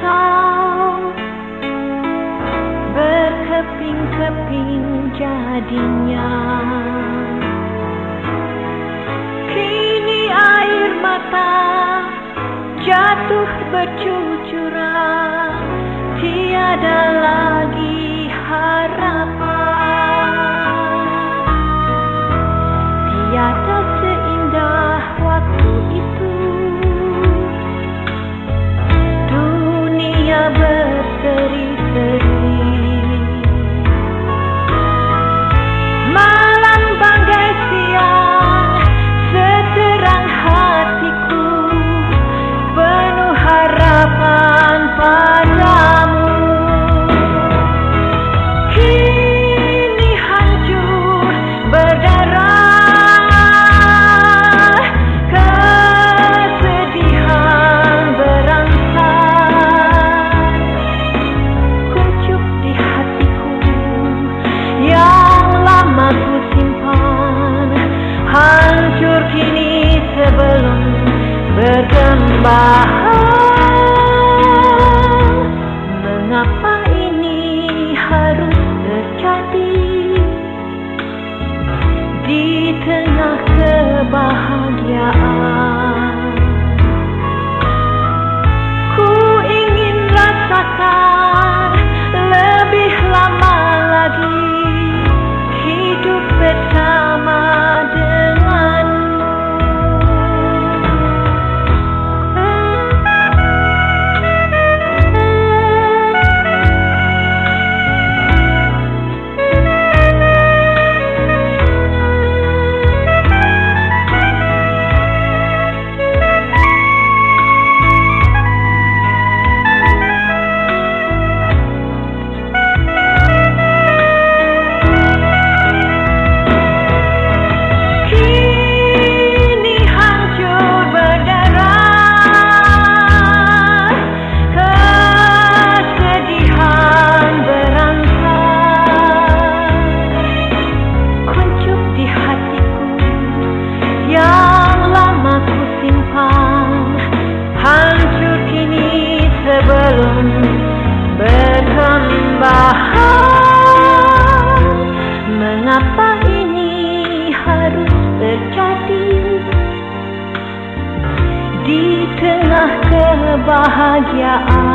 kau. Berkeping-keping jadinya. Kini air mata jatuh bercucuran tiada lagi bergembang belum berkembang Mengapa ini harus terjadi? Di tengah kebahagiaan